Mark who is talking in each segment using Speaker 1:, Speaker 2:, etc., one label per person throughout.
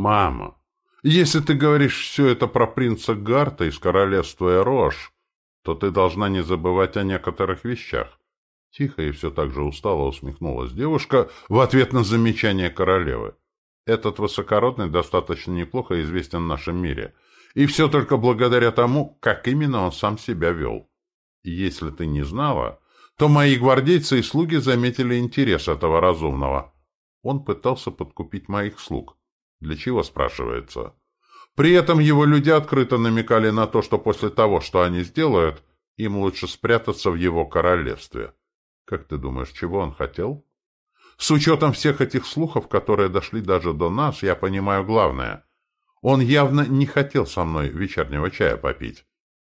Speaker 1: Мама, если ты говоришь все это про принца Гарта из королевства Эрош, то ты должна не забывать о некоторых вещах. Тихо и все так же устало усмехнулась девушка в ответ на замечание королевы. Этот высокородный достаточно неплохо известен в нашем мире. И все только благодаря тому, как именно он сам себя вел. Если ты не знала, то мои гвардейцы и слуги заметили интерес этого разумного. Он пытался подкупить моих слуг. Для чего, спрашивается? При этом его люди открыто намекали на то, что после того, что они сделают, им лучше спрятаться в его королевстве. Как ты думаешь, чего он хотел? С учетом всех этих слухов, которые дошли даже до нас, я понимаю главное. Он явно не хотел со мной вечернего чая попить.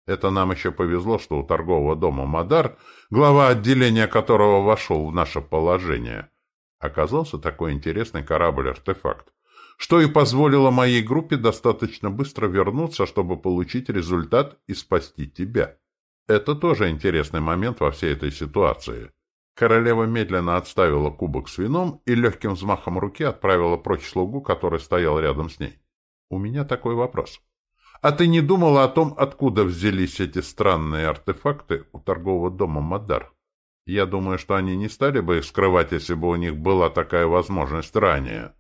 Speaker 1: Это нам еще повезло, что у торгового дома «Мадар», глава отделения которого вошел в наше положение, оказался такой интересный корабль-артефакт, что и позволило моей группе достаточно быстро вернуться, чтобы получить результат и спасти тебя. Это тоже интересный момент во всей этой ситуации. Королева медленно отставила кубок с вином и легким взмахом руки отправила прочь слугу, который стоял рядом с ней. «У меня такой вопрос. А ты не думала о том, откуда взялись эти странные артефакты у торгового дома Мадар? Я думаю, что они не стали бы их скрывать, если бы у них была такая возможность ранее.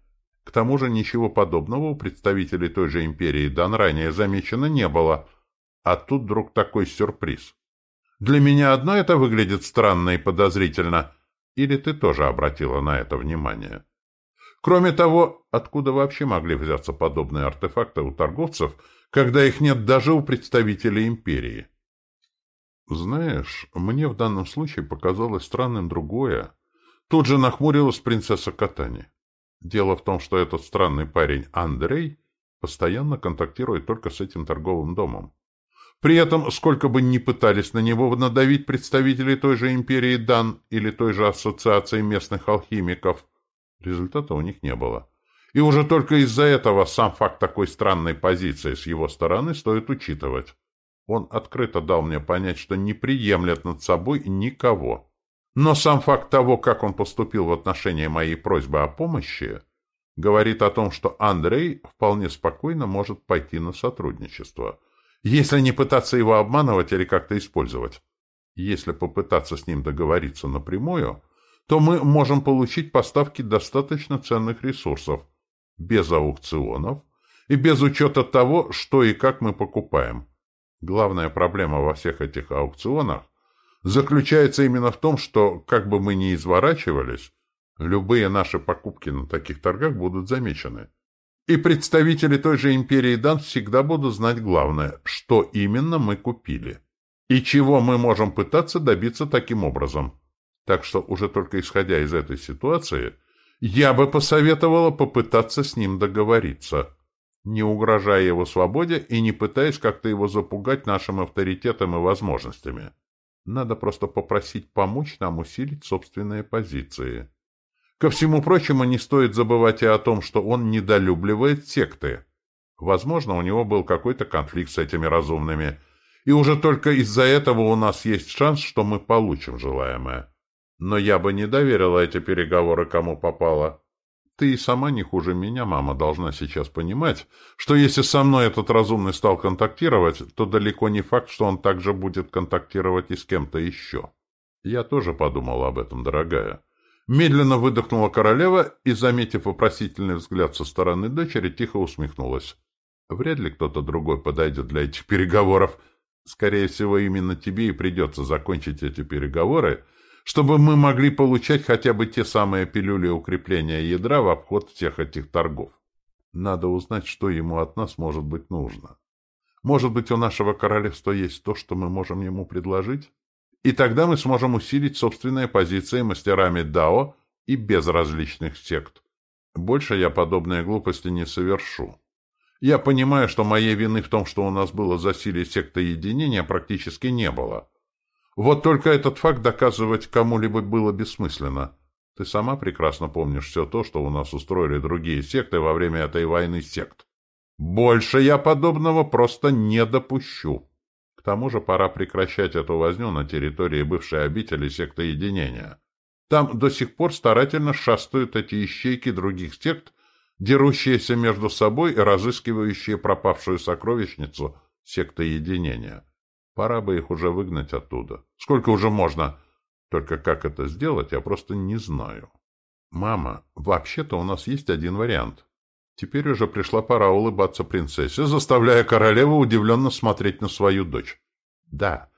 Speaker 1: К тому же ничего подобного у представителей той же империи Дан ранее замечено не было. А тут вдруг такой сюрприз. Для меня одно это выглядит странно и подозрительно. Или ты тоже обратила на это внимание? Кроме того, откуда вообще могли взяться подобные артефакты у торговцев, когда их нет даже у представителей империи? Знаешь, мне в данном случае показалось странным другое. Тут же нахмурилась принцесса Катани. Дело в том, что этот странный парень Андрей постоянно контактирует только с этим торговым домом. При этом, сколько бы ни пытались на него надавить представители той же империи Дан или той же ассоциации местных алхимиков, результата у них не было. И уже только из-за этого сам факт такой странной позиции с его стороны стоит учитывать. Он открыто дал мне понять, что не приемлет над собой никого. Но сам факт того, как он поступил в отношении моей просьбы о помощи, говорит о том, что Андрей вполне спокойно может пойти на сотрудничество – если не пытаться его обманывать или как-то использовать. Если попытаться с ним договориться напрямую, то мы можем получить поставки достаточно ценных ресурсов, без аукционов и без учета того, что и как мы покупаем. Главная проблема во всех этих аукционах заключается именно в том, что, как бы мы ни изворачивались, любые наши покупки на таких торгах будут замечены. И представители той же империи Дан всегда будут знать главное, что именно мы купили. И чего мы можем пытаться добиться таким образом. Так что уже только исходя из этой ситуации, я бы посоветовала попытаться с ним договориться, не угрожая его свободе и не пытаясь как-то его запугать нашим авторитетом и возможностями. Надо просто попросить помочь нам усилить собственные позиции. Ко всему прочему, не стоит забывать и о том, что он недолюбливает секты. Возможно, у него был какой-то конфликт с этими разумными, и уже только из-за этого у нас есть шанс, что мы получим желаемое. Но я бы не доверила эти переговоры кому попало. Ты и сама не хуже меня, мама, должна сейчас понимать, что если со мной этот разумный стал контактировать, то далеко не факт, что он также будет контактировать и с кем-то еще. Я тоже подумала об этом, дорогая. Медленно выдохнула королева и, заметив вопросительный взгляд со стороны дочери, тихо усмехнулась. Вряд ли кто-то другой подойдет для этих переговоров. Скорее всего, именно тебе и придется закончить эти переговоры, чтобы мы могли получать хотя бы те самые пилюли укрепления ядра в обход всех этих торгов. Надо узнать, что ему от нас может быть нужно. Может быть, у нашего королевства есть то, что мы можем ему предложить? И тогда мы сможем усилить собственные позиции мастерами Дао и без различных сект. Больше я подобные глупости не совершу. Я понимаю, что моей вины в том, что у нас было засилие секты единения, практически не было. Вот только этот факт доказывать кому-либо было бессмысленно. Ты сама прекрасно помнишь все то, что у нас устроили другие секты во время этой войны сект. Больше я подобного просто не допущу тому же пора прекращать эту возню на территории бывшей обители секты единения. Там до сих пор старательно шастают эти ищейки других сект, дерущиеся между собой и разыскивающие пропавшую сокровищницу секты единения. Пора бы их уже выгнать оттуда. Сколько уже можно? Только как это сделать, я просто не знаю. Мама, вообще-то у нас есть один вариант. Теперь уже пришла пора улыбаться принцессе, заставляя королеву удивленно смотреть на свою дочь. Да,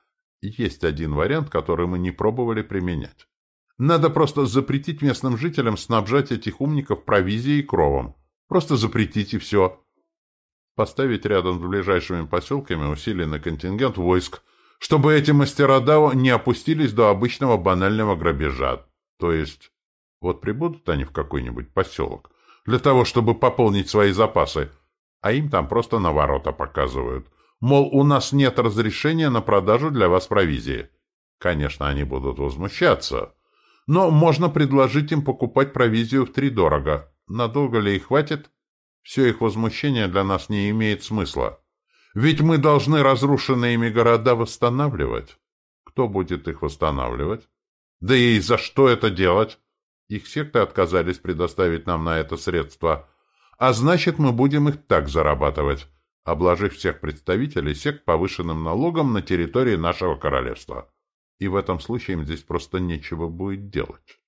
Speaker 1: есть один вариант, который мы не пробовали применять. Надо просто запретить местным жителям снабжать этих умников провизией и кровом. Просто запретить и все. Поставить рядом с ближайшими поселками усиленный контингент войск, чтобы эти мастера Дао не опустились до обычного банального грабежа. То есть, вот прибудут они в какой-нибудь поселок, для того, чтобы пополнить свои запасы, а им там просто на ворота показывают. Мол, у нас нет разрешения на продажу для вас провизии. Конечно, они будут возмущаться, но можно предложить им покупать провизию в три дорого. Надолго ли их хватит? Все их возмущение для нас не имеет смысла. Ведь мы должны разрушенные ими города восстанавливать. Кто будет их восстанавливать? Да и за что это делать? Их секты отказались предоставить нам на это средства. А значит, мы будем их так зарабатывать, обложив всех представителей сект повышенным налогом на территории нашего королевства. И в этом случае им здесь просто нечего будет делать.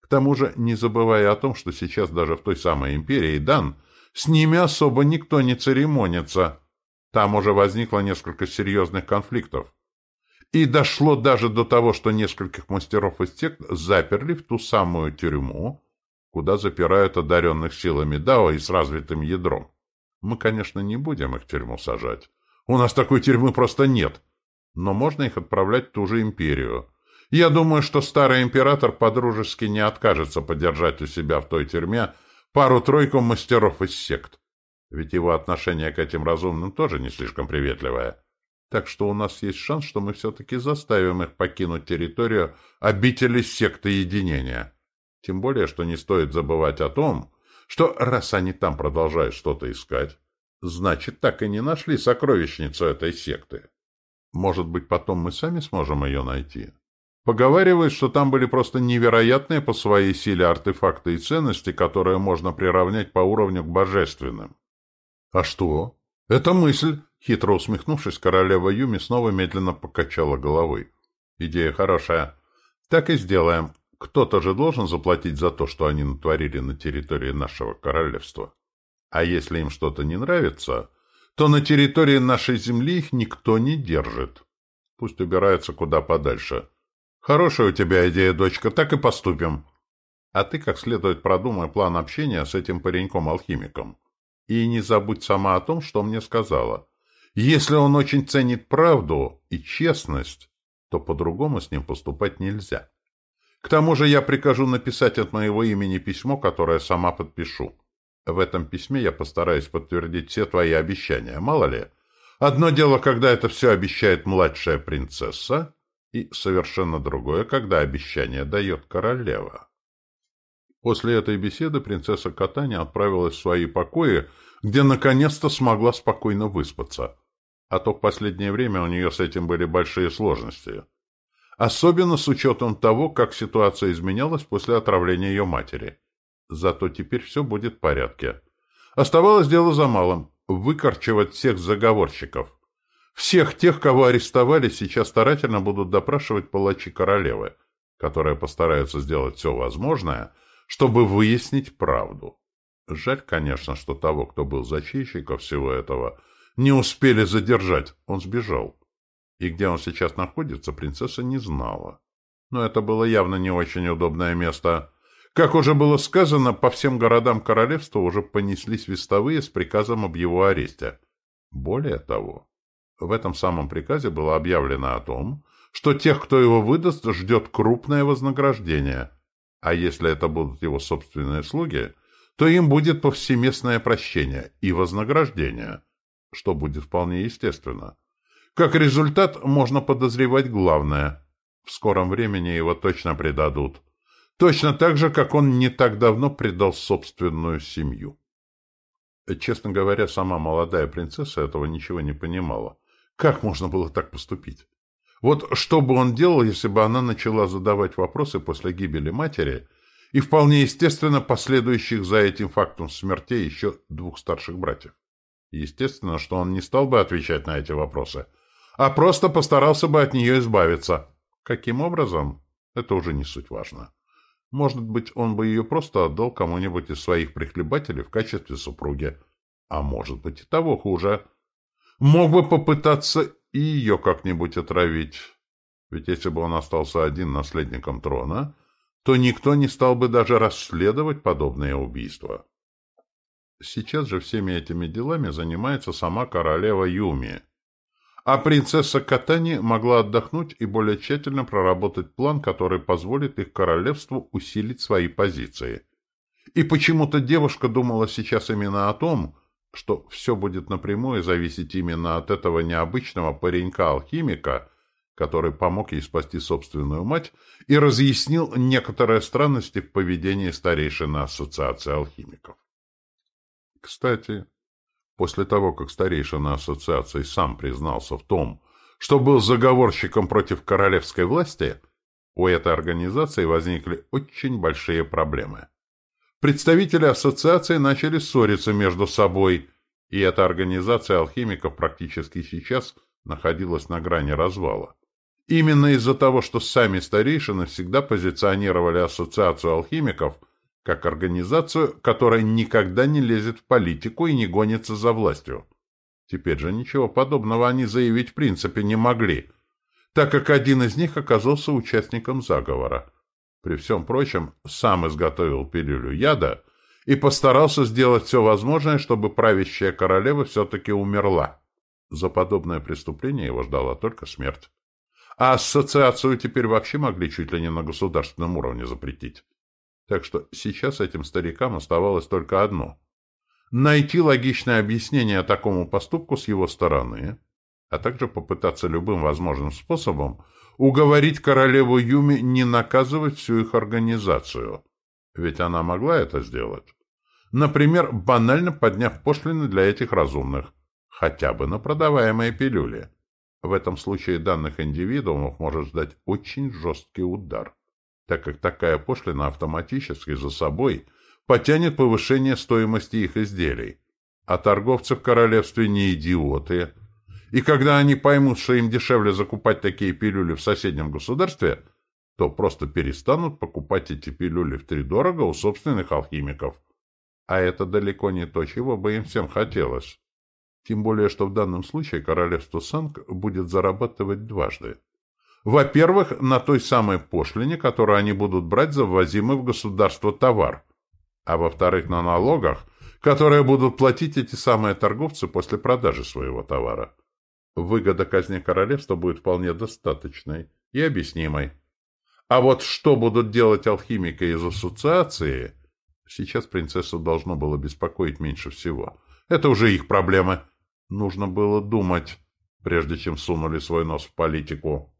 Speaker 1: К тому же, не забывая о том, что сейчас даже в той самой империи Дан, с ними особо никто не церемонится. Там уже возникло несколько серьезных конфликтов. И дошло даже до того, что нескольких мастеров из сект заперли в ту самую тюрьму, куда запирают одаренных силами Дао и с развитым ядром. Мы, конечно, не будем их в тюрьму сажать. У нас такой тюрьмы просто нет. Но можно их отправлять в ту же империю. Я думаю, что старый император подружески не откажется подержать у себя в той тюрьме пару-тройку мастеров из сект. Ведь его отношение к этим разумным тоже не слишком приветливое. Так что у нас есть шанс, что мы все-таки заставим их покинуть территорию обители секты единения. Тем более, что не стоит забывать о том, что раз они там продолжают что-то искать, значит, так и не нашли сокровищницу этой секты. Может быть, потом мы сами сможем ее найти? Поговаривают, что там были просто невероятные по своей силе артефакты и ценности, которые можно приравнять по уровню к божественным. — А что? — Это мысль, Хитро усмехнувшись, королева Юми снова медленно покачала головой. «Идея хорошая. Так и сделаем. Кто-то же должен заплатить за то, что они натворили на территории нашего королевства. А если им что-то не нравится, то на территории нашей земли их никто не держит. Пусть убираются куда подальше. Хорошая у тебя идея, дочка, так и поступим. А ты как следует продумай план общения с этим пареньком-алхимиком. И не забудь сама о том, что мне сказала». Если он очень ценит правду и честность, то по-другому с ним поступать нельзя. К тому же я прикажу написать от моего имени письмо, которое сама подпишу. В этом письме я постараюсь подтвердить все твои обещания, мало ли. Одно дело, когда это все обещает младшая принцесса, и совершенно другое, когда обещание дает королева. После этой беседы принцесса Катани отправилась в свои покои, где наконец-то смогла спокойно выспаться а то в последнее время у нее с этим были большие сложности. Особенно с учетом того, как ситуация изменялась после отравления ее матери. Зато теперь все будет в порядке. Оставалось дело за малым – выкорчевать всех заговорщиков. Всех тех, кого арестовали, сейчас старательно будут допрашивать палачи королевы, которые постараются сделать все возможное, чтобы выяснить правду. Жаль, конечно, что того, кто был зачинщиком всего этого – не успели задержать, он сбежал. И где он сейчас находится, принцесса не знала. Но это было явно не очень удобное место. Как уже было сказано, по всем городам королевства уже понеслись вестовые с приказом об его аресте. Более того, в этом самом приказе было объявлено о том, что тех, кто его выдаст, ждет крупное вознаграждение. А если это будут его собственные слуги, то им будет повсеместное прощение и вознаграждение – что будет вполне естественно. Как результат, можно подозревать главное. В скором времени его точно предадут. Точно так же, как он не так давно предал собственную семью. Честно говоря, сама молодая принцесса этого ничего не понимала. Как можно было так поступить? Вот что бы он делал, если бы она начала задавать вопросы после гибели матери и вполне естественно последующих за этим фактом смертей еще двух старших братьев. Естественно, что он не стал бы отвечать на эти вопросы, а просто постарался бы от нее избавиться. Каким образом? Это уже не суть важно. Может быть, он бы ее просто отдал кому-нибудь из своих прихлебателей в качестве супруги. А может быть и того хуже. Мог бы попытаться и ее как-нибудь отравить. Ведь если бы он остался один наследником трона, то никто не стал бы даже расследовать подобные убийства. Сейчас же всеми этими делами занимается сама королева Юми. А принцесса Катани могла отдохнуть и более тщательно проработать план, который позволит их королевству усилить свои позиции. И почему-то девушка думала сейчас именно о том, что все будет напрямую зависеть именно от этого необычного паренька-алхимика, который помог ей спасти собственную мать и разъяснил некоторые странности в поведении старейшины Ассоциации алхимиков. Кстати, после того, как старейшина Ассоциации сам признался в том, что был заговорщиком против королевской власти, у этой организации возникли очень большие проблемы. Представители ассоциации начали ссориться между собой, и эта организация алхимиков практически сейчас находилась на грани развала. Именно из-за того, что сами старейшины всегда позиционировали Ассоциацию алхимиков как организацию, которая никогда не лезет в политику и не гонится за властью. Теперь же ничего подобного они заявить в принципе не могли, так как один из них оказался участником заговора. При всем прочем, сам изготовил пилюлю яда и постарался сделать все возможное, чтобы правящая королева все-таки умерла. За подобное преступление его ждала только смерть. А ассоциацию теперь вообще могли чуть ли не на государственном уровне запретить. Так что сейчас этим старикам оставалось только одно — найти логичное объяснение такому поступку с его стороны, а также попытаться любым возможным способом уговорить королеву Юми не наказывать всю их организацию. Ведь она могла это сделать. Например, банально подняв пошлины для этих разумных, хотя бы на продаваемые пилюли. В этом случае данных индивидуумов может ждать очень жесткий удар, так как такая пошлина автоматически за собой потянет повышение стоимости их изделий. А торговцы в королевстве не идиоты. И когда они поймут, что им дешевле закупать такие пилюли в соседнем государстве, то просто перестанут покупать эти пилюли втридорого у собственных алхимиков. А это далеко не то, чего бы им всем хотелось. Тем более, что в данном случае королевство Санг будет зарабатывать дважды. Во-первых, на той самой пошлине, которую они будут брать за ввозимый в государство товар. А во-вторых, на налогах, которые будут платить эти самые торговцы после продажи своего товара. Выгода казни королевства будет вполне достаточной и объяснимой. А вот что будут делать алхимики из ассоциации, сейчас принцессу должно было беспокоить меньше всего. Это уже их проблемы. Нужно было думать, прежде чем сунули свой нос в политику.